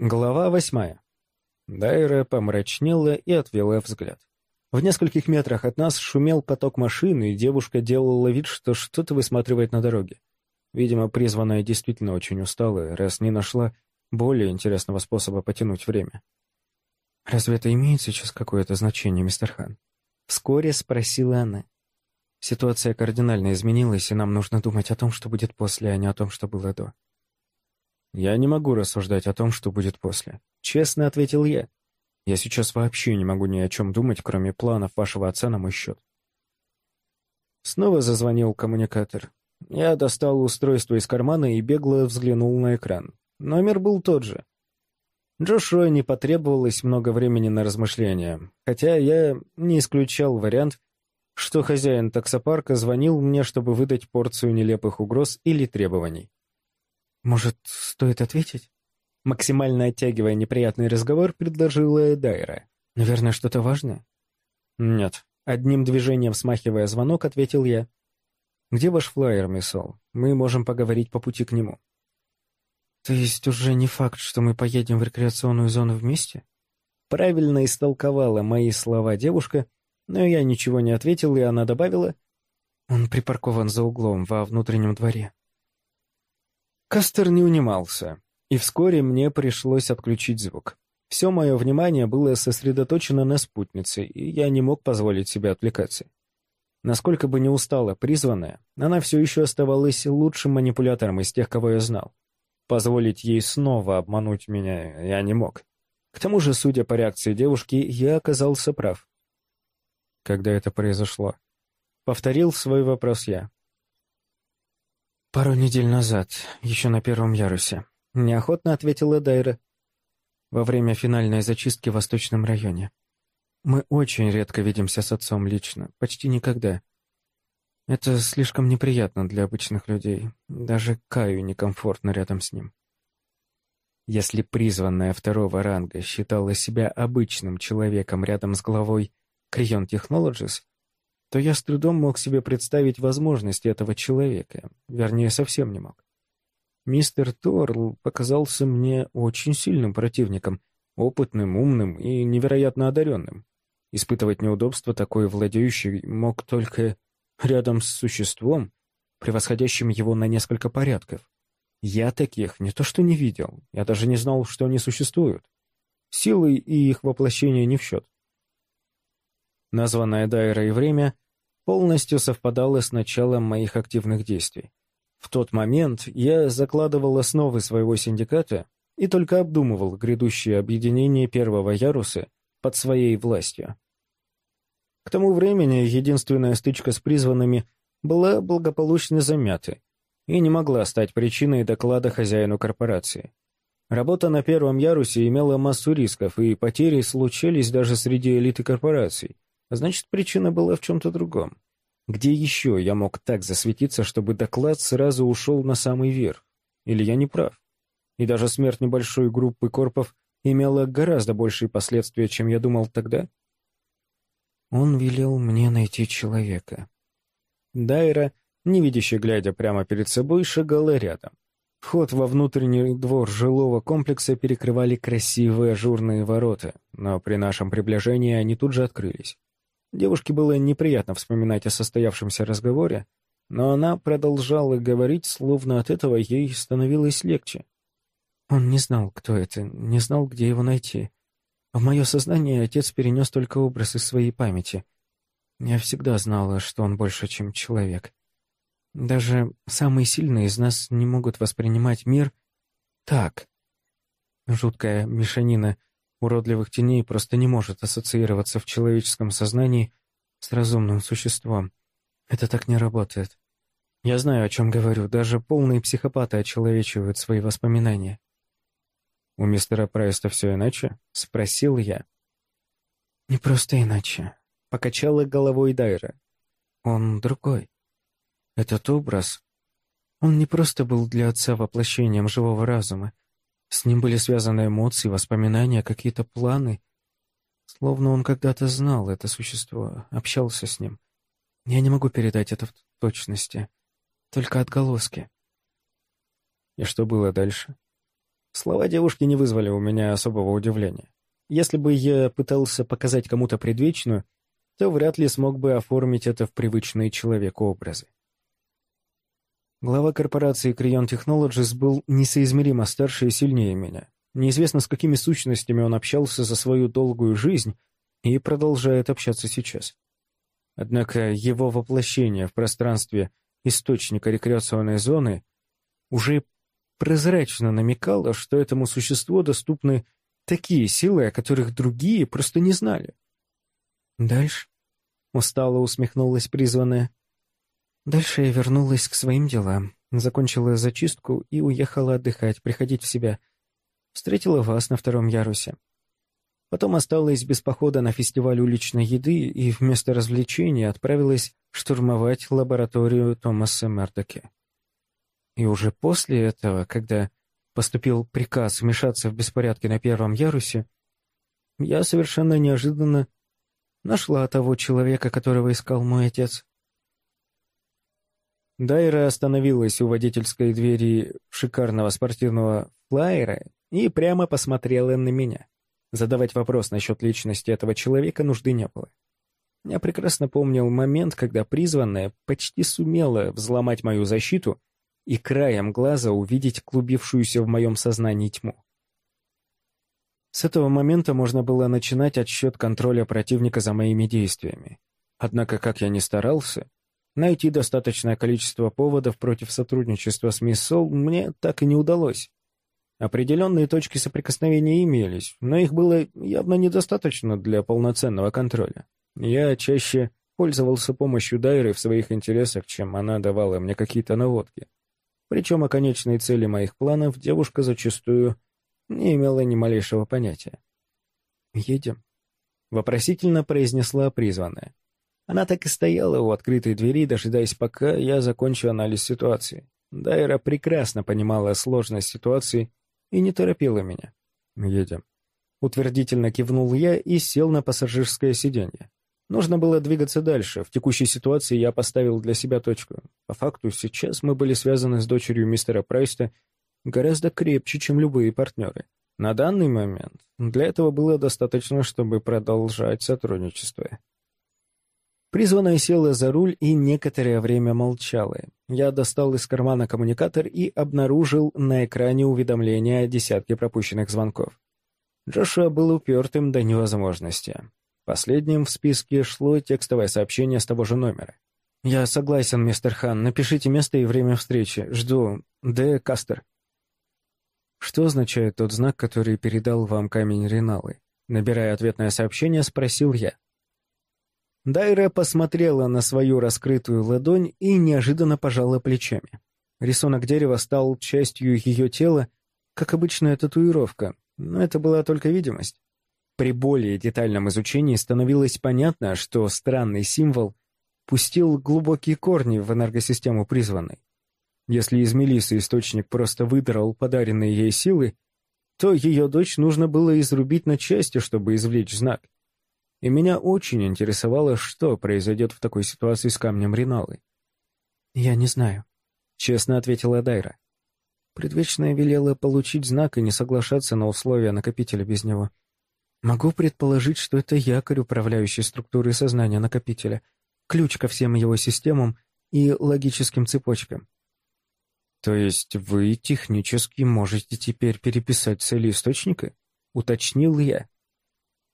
Глава восьмая. Дайра помрачнела и отвела взгляд. В нескольких метрах от нас шумел поток машин, и девушка делала вид, что что-то высматривает на дороге. Видимо, призванная действительно очень устала, раз не нашла более интересного способа потянуть время. «Разве это имеет сейчас какое-то значение, мистер Хан?» Вскоре спросила она. Ситуация кардинально изменилась, и нам нужно думать о том, что будет после, а не о том, что было до. Я не могу рассуждать о том, что будет после. Честно ответил я. Я сейчас вообще не могу ни о чем думать, кроме планов вашего отца на мой счет. Снова зазвонил коммуникатор. Я достал устройство из кармана и бегло взглянул на экран. Номер был тот же. Джошуа не потребовалось много времени на размышления, хотя я не исключал вариант, что хозяин таксопарка звонил мне, чтобы выдать порцию нелепых угроз или требований. «Может, стоит ответить?» Максимально оттягивая неприятный разговор, предложила Дайра. «Наверное, что-то важное?» «Нет». Одним движением смахивая звонок, ответил я. «Где ваш флайер, мисс Ол? Мы можем поговорить по пути к нему». «То есть уже не факт, что мы поедем в рекреационную зону вместе?» Правильно истолковала мои слова девушка, но я ничего не ответил, и она добавила, «Он припаркован за углом во внутреннем дворе». Кастер не унимался, и вскоре мне пришлось отключить звук. Все мое внимание было сосредоточено на спутнице, и я не мог позволить себе отвлекаться. Насколько бы не устала призванная, она все еще оставалась лучшим манипулятором из тех, кого я знал. Позволить ей снова обмануть меня я не мог. К тому же, судя по реакции девушки, я оказался прав. Когда это произошло? Повторил свой вопрос я. «Пару недель назад, еще на первом ярусе», — неохотно ответила Дайра. «Во время финальной зачистки в Восточном районе. Мы очень редко видимся с отцом лично, почти никогда. Это слишком неприятно для обычных людей. Даже Каю некомфортно рядом с ним». Если призванная второго ранга считала себя обычным человеком рядом с главой Крион Technologies, то я с трудом мог себе представить возможности этого человека, вернее, совсем не мог. Мистер Торл показался мне очень сильным противником, опытным, умным и невероятно одаренным. Испытывать неудобство такой владеющий мог только рядом с существом, превосходящим его на несколько порядков. Я таких не то что не видел, я даже не знал, что они существуют. Силы и их воплощение не в счет. Названное и время полностью совпадало с началом моих активных действий. В тот момент я закладывал основы своего синдиката и только обдумывал грядущее объединение первого яруса под своей властью. К тому времени единственная стычка с призванными была благополучно замята и не могла стать причиной доклада хозяину корпорации. Работа на первом ярусе имела массу рисков, и потери случались даже среди элиты корпораций, Значит, причина была в чем-то другом. Где еще я мог так засветиться, чтобы доклад сразу ушел на самый верх? Или я не прав? И даже смерть небольшой группы корпов имела гораздо большие последствия, чем я думал тогда? Он велел мне найти человека. Дайра, невидяще глядя прямо перед собой, шагала рядом. Вход во внутренний двор жилого комплекса перекрывали красивые ажурные ворота, но при нашем приближении они тут же открылись. Девушке было неприятно вспоминать о состоявшемся разговоре, но она продолжала говорить, словно от этого ей становилось легче. Он не знал, кто это, не знал, где его найти. В мое сознание отец перенес только образ из своей памяти. Я всегда знала, что он больше, чем человек. Даже самые сильные из нас не могут воспринимать мир так. Жуткая мешанина уродливых теней просто не может ассоциироваться в человеческом сознании с разумным существом. Это так не работает. Я знаю, о чем говорю. Даже полные психопаты очеловечивают свои воспоминания. «У мистера Прайста все иначе?» — спросил я. «Не просто иначе», — покачала головой Дайра. «Он другой. Этот образ, он не просто был для отца воплощением живого разума, с ним были связаны эмоции, воспоминания, какие-то планы. Словно он когда-то знал это существо, общался с ним. Я не могу передать это в точности. Только отголоски. И что было дальше? Слова девушки не вызвали у меня особого удивления. Если бы я пытался показать кому-то предвечную, то вряд ли смог бы оформить это в привычные человеку образы. Глава корпорации Creon Technologies был несоизмеримо старше и сильнее меня. Неизвестно, с какими сущностями он общался за свою долгую жизнь и продолжает общаться сейчас. Однако его воплощение в пространстве источника рекреационной зоны уже прозрачно намекало, что этому существу доступны такие силы, о которых другие просто не знали. «Дальше?» — устало усмехнулась призванная. «Дальше я вернулась к своим делам, закончила зачистку и уехала отдыхать, приходить в себя. Встретила вас на втором ярусе. Потом осталась без похода на фестиваль уличной еды и вместо развлечений отправилась штурмовать лабораторию Томаса Мердоке. И уже после этого, когда поступил приказ вмешаться в беспорядки на первом ярусе, я совершенно неожиданно нашла того человека, которого искал мой отец. Дайра остановилась у водительской двери шикарного спортивного флайера и прямо посмотрела на меня. Задавать вопрос насчет личности этого человека нужды не было. Я прекрасно помнил момент, когда призванная почти сумела взломать мою защиту и краем глаза увидеть клубившуюся в моем сознании тьму. С этого момента можно было начинать отсчет контроля противника за моими действиями. Однако, как я ни старался, найти достаточное количество поводов против сотрудничества с Мисс мне так и не удалось. Определенные точки соприкосновения имелись, но их было явно недостаточно для полноценного контроля. Я чаще пользовался помощью Дайры в своих интересах, чем она давала мне какие-то наводки. Причем о конечной цели моих планов девушка зачастую не имела ни малейшего понятия. «Едем», — вопросительно произнесла призванная. Она так и стояла у открытой двери, дожидаясь, пока я закончу анализ ситуации. Дайра прекрасно понимала сложность ситуации и не торопила меня. «Едем». Утвердительно кивнул я и сел на пассажирское сиденье. Нужно было двигаться дальше. В текущей ситуации я поставил для себя точку. По факту, сейчас мы были связаны с дочерью мистера Прайста гораздо крепче, чем любые партнеры. На данный момент для этого было достаточно, чтобы продолжать сотрудничество. Призванная села за руль и некоторое время молчала. Я достал из кармана коммуникатор и обнаружил на экране уведомление о десятке пропущенных звонков. Джошуа был упертым до невозможности. Последним в списке шло текстовое сообщение с того же номера. «Я согласен, мистер Хан. Напишите место и время встречи. Жду. Д. Кастер». Что означает тот знак, который передал вам камень Риналы? Набирая ответное сообщение, спросил я. Дайра посмотрела на свою раскрытую ладонь и неожиданно пожала плечами. Рисунок дерева стал частью ее тела, как обычная татуировка, но это была только видимость. При более детальном изучении становилось понятно, что странный символ пустил глубокие корни в энергосистему призванной. Если из Мелисы источник просто выдрал подаренные ей силы, то ее дочь нужно было изрубить на части, чтобы извлечь знак и меня очень интересовало, что произойдет в такой ситуации с камнем Риналы. «Я не знаю», — честно ответила Дайра. Предвечная велела получить знак и не соглашаться на условия накопителя без него. Могу предположить, что это якорь, управляющий структурой сознания накопителя, ключ ко всем его системам и логическим цепочкам. То есть вы технически можете теперь переписать цели источника? Уточнил я.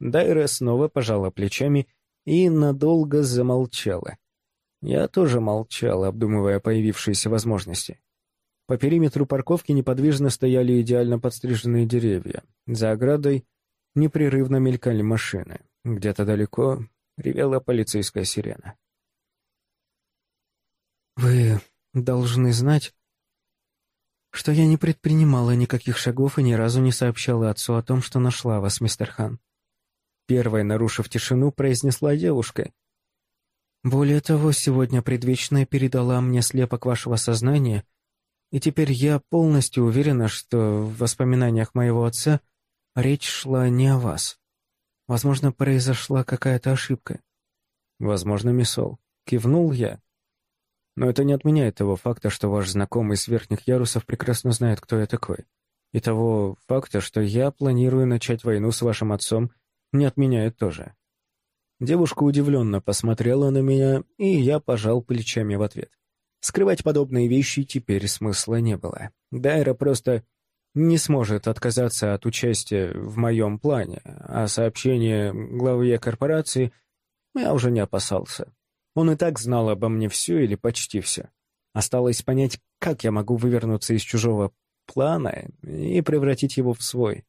Дайра снова пожала плечами и надолго замолчала. Я тоже молчал, обдумывая появившиеся возможности. По периметру парковки неподвижно стояли идеально подстриженные деревья. За оградой непрерывно мелькали машины. Где-то далеко ревела полицейская сирена. «Вы должны знать, что я не предпринимала никаких шагов и ни разу не сообщала отцу о том, что нашла вас, мистер Хан. Первой, нарушив тишину, произнесла девушка. «Более того, сегодня предвечная передала мне слепок вашего сознания, и теперь я полностью уверена, что в воспоминаниях моего отца речь шла не о вас. Возможно, произошла какая-то ошибка». «Возможно, Мисол», — кивнул я. «Но это не отменяет того факта, что ваш знакомый с верхних ярусов прекрасно знает, кто я такой. И того факта, что я планирую начать войну с вашим отцом, не отменяет тоже. Девушка удивленно посмотрела на меня, и я пожал плечами в ответ. Скрывать подобные вещи теперь смысла не было. Дайра просто не сможет отказаться от участия в моем плане, а сообщение главе корпорации я уже не опасался. Он и так знал обо мне все или почти все. Осталось понять, как я могу вывернуться из чужого плана и превратить его в свой.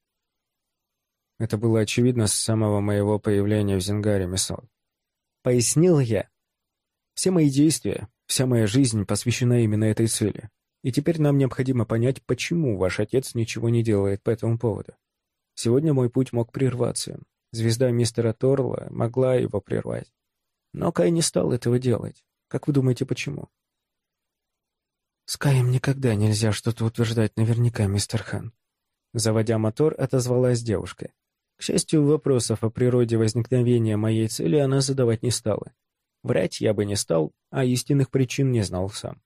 Это было очевидно с самого моего появления в Зингаре, Мессал. Пояснил я. Все мои действия, вся моя жизнь посвящена именно этой цели. И теперь нам необходимо понять, почему ваш отец ничего не делает по этому поводу. Сегодня мой путь мог прерваться. Звезда мистера Торла могла его прервать. Но Кай не стал этого делать. Как вы думаете, почему? «С Каем никогда нельзя что-то утверждать наверняка, мистер Хан». Заводя мотор, отозвалась девушка. К счастью, вопросов о природе возникновения моей цели она задавать не стала. Врать я бы не стал, а истинных причин не знал сам.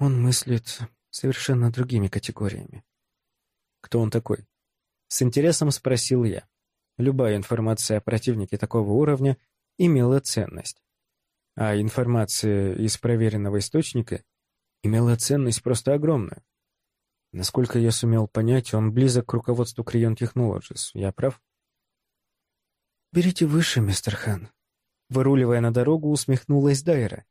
Он мыслит совершенно другими категориями. Кто он такой? С интересом спросил я. Любая информация о противнике такого уровня имела ценность. А информация из проверенного источника имела ценность просто огромную. Насколько я сумел понять, он близок к руководству Крион Technologies. Я прав? «Берите выше, мистер Хан». Выруливая на дорогу, усмехнулась Дайра.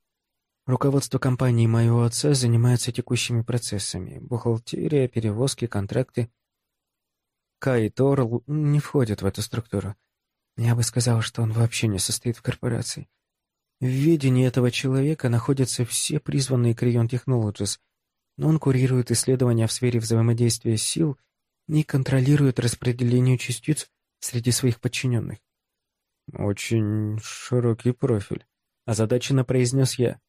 Руководство компании моего отца занимается текущими процессами. Бухгалтерия, перевозки, контракты. Кай Торл не входит в эту структуру. Я бы сказал, что он вообще не состоит в корпорации. В ведении этого человека находятся все призванные Крион Technologies, но он курирует исследования в сфере взаимодействия сил и контролирует распределение частиц среди своих подчиненных. «Очень широкий профиль», — озадаченно произнес я.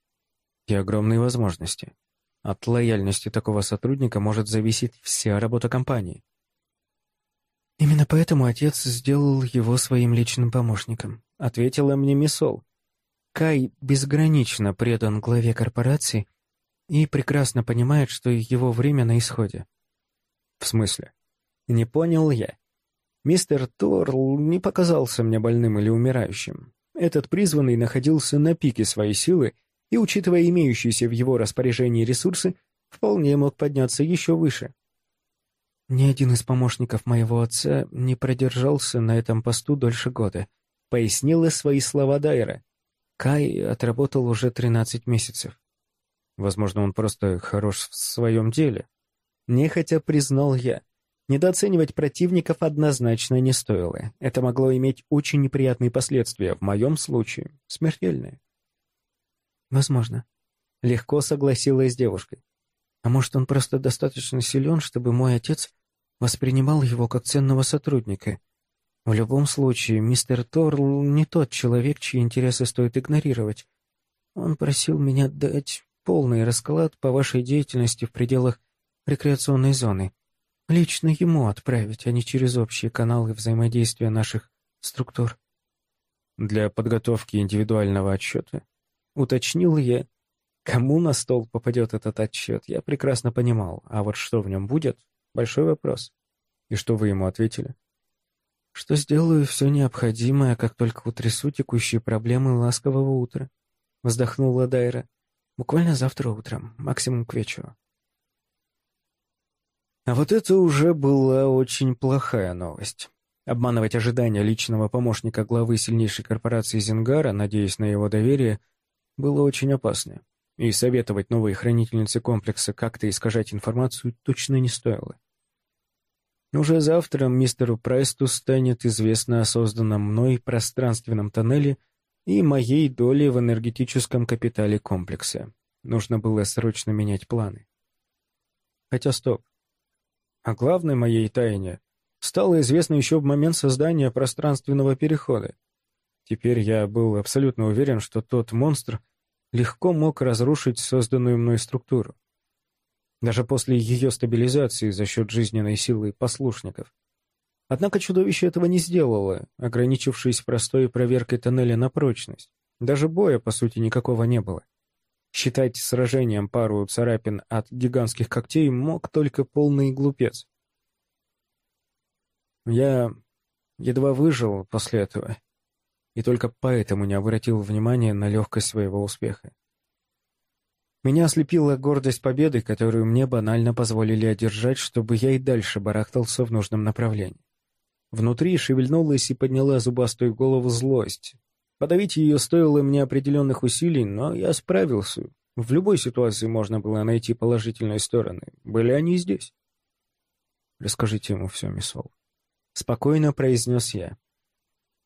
«И огромные возможности. От лояльности такого сотрудника может зависеть вся работа компании». «Именно поэтому отец сделал его своим личным помощником», — ответила мне Мисол. Кай безгранично предан главе корпорации и прекрасно понимает, что его время на исходе. В смысле? Не понял я. Мистер Торл не показался мне больным или умирающим. Этот призванный находился на пике своей силы и, учитывая имеющиеся в его распоряжении ресурсы, вполне мог подняться еще выше. Ни один из помощников моего отца не продержался на этом посту дольше года, пояснила свои слова Дайра. Кай отработал уже 13 месяцев. Возможно, он просто хорош в своем деле. Нехотя признал я. Недооценивать противников однозначно не стоило. Это могло иметь очень неприятные последствия, в моем случае смертельные. Возможно. Легко согласилась девушка. А может, он просто достаточно силен, чтобы мой отец воспринимал его как ценного сотрудника, в любом случае, мистер Торл не тот человек, чьи интересы стоит игнорировать. Он просил меня дать полный расклад по вашей деятельности в пределах рекреационной зоны. Лично ему отправить, а не через общие каналы взаимодействия наших структур. Для подготовки индивидуального отчета уточнил я, кому на стол попадет этот отчет, я прекрасно понимал, а вот что в нем будет — большой вопрос. И что вы ему ответили? что сделаю все необходимое, как только утрясу текущие проблемы ласкового утра. Вздохнула Дайра. Буквально завтра утром, максимум к вечеру. А вот это уже была очень плохая новость. Обманывать ожидания личного помощника главы сильнейшей корпорации Зингара, надеясь на его доверие, было очень опасно. И советовать новой хранительнице комплекса как-то искажать информацию точно не стоило. Уже завтра мистеру Прайсту станет известно о созданном мной пространственном тоннеле и моей доле в энергетическом капитале комплекса. Нужно было срочно менять планы. Хотя стоп. А главной моей тайне стало известно еще в момент создания пространственного перехода. Теперь я был абсолютно уверен, что тот монстр легко мог разрушить созданную мной структуру даже после ее стабилизации за счет жизненной силы послушников. Однако чудовище этого не сделало, ограничившись простой проверкой тоннеля на прочность. Даже боя, по сути, никакого не было. Считать сражением пару царапин от гигантских когтей мог только полный глупец. Я едва выжил после этого, и только поэтому не обратил внимания на легкость своего успеха. Меня ослепила гордость победы, которую мне банально позволили одержать, чтобы я и дальше барахтался в нужном направлении. Внутри шевельнулась и подняла зубастую голову злость. Подавить ее стоило мне определенных усилий, но я справился. В любой ситуации можно было найти положительные стороны. Были они здесь. Расскажите ему все, мисс Ол. Спокойно произнес я.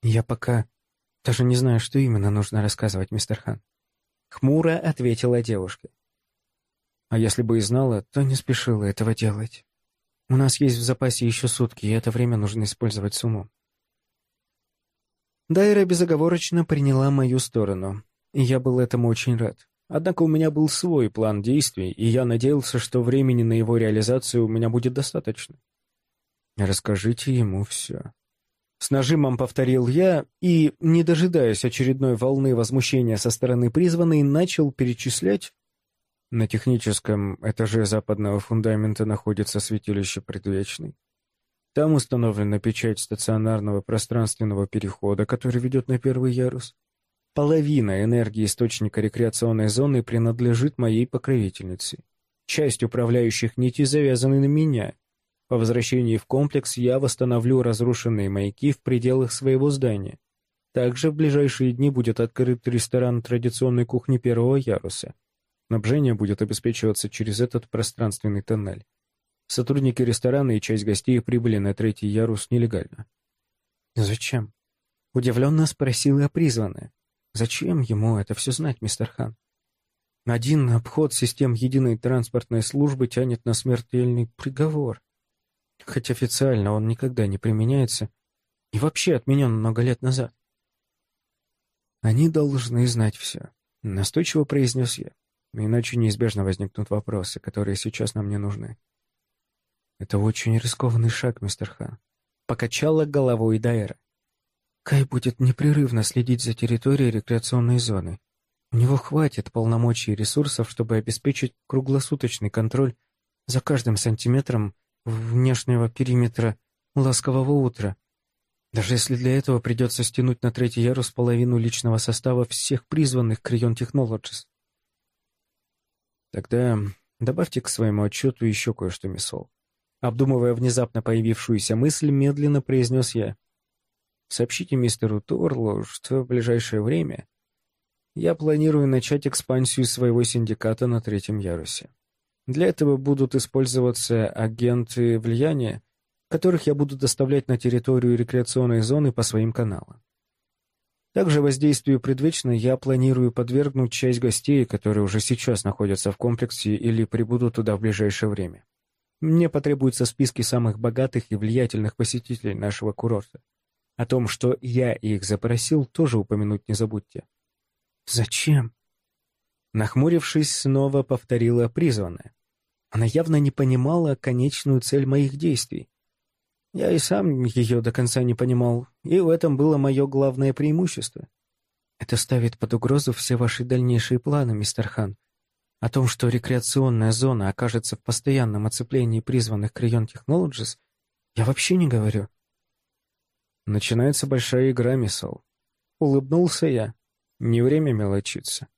Я пока даже не знаю, что именно нужно рассказывать, мистер Хан. Хмуро ответила девушка. А если бы и знала, то не спешила этого делать. У нас есть в запасе еще сутки, и это время нужно использовать с умом. Дайра безоговорочно приняла мою сторону, и я был этому очень рад. Однако у меня был свой план действий, и я надеялся, что времени на его реализацию у меня будет достаточно. Расскажите ему все. С нажимом повторил я и, не дожидаясь очередной волны возмущения со стороны призванной, начал перечислять. На техническом этаже западного фундамента находится святилище Предвечный. Там установлена печать стационарного пространственного перехода, который ведет на первый ярус. Половина энергии источника рекреационной зоны принадлежит моей покровительнице. Часть управляющих нитей завязаны на меня — по возвращении в комплекс я восстановлю разрушенные маяки в пределах своего здания. Также в ближайшие дни будет открыт ресторан традиционной кухни первого яруса. Снабжение будет обеспечиваться через этот пространственный тоннель. Сотрудники ресторана и часть гостей прибыли на третий ярус нелегально. «Зачем?» — удивленно спросила призванная. «Зачем ему это все знать, мистер Хан?» Один обход систем единой транспортной службы тянет на смертельный приговор хоть официально он никогда не применяется и вообще отменен много лет назад. «Они должны знать все», — настойчиво произнес я, иначе неизбежно возникнут вопросы, которые сейчас нам не нужны. «Это очень рискованный шаг, мистер Хан», — покачала головой Дайра. «Кай будет непрерывно следить за территорией рекреационной зоны. У него хватит полномочий и ресурсов, чтобы обеспечить круглосуточный контроль за каждым сантиметром внешнего периметра ласкового утра. Даже если для этого придется стянуть на третий ярус половину личного состава всех призванных Крион Technologies. Тогда добавьте к своему отчету еще кое-что, Мисол. Обдумывая внезапно появившуюся мысль, медленно произнес я. Сообщите мистеру Торлу, что в ближайшее время я планирую начать экспансию своего синдиката на третьем ярусе. Для этого будут использоваться агенты влияния, которых я буду доставлять на территорию рекреационной зоны по своим каналам. Также воздействию предвечно я планирую подвергнуть часть гостей, которые уже сейчас находятся в комплексе или прибудут туда в ближайшее время. Мне потребуются списки самых богатых и влиятельных посетителей нашего курорта. О том, что я их запросил, тоже упомянуть не забудьте. «Зачем?» Нахмурившись, снова повторила призванная. Она явно не понимала конечную цель моих действий. Я и сам ее до конца не понимал, и в этом было мое главное преимущество. Это ставит под угрозу все ваши дальнейшие планы, мистер Хан. О том, что рекреационная зона окажется в постоянном оцеплении призванных Крион Technologies, я вообще не говорю. Начинается большая игра, миссал. Улыбнулся я. Не время мелочиться.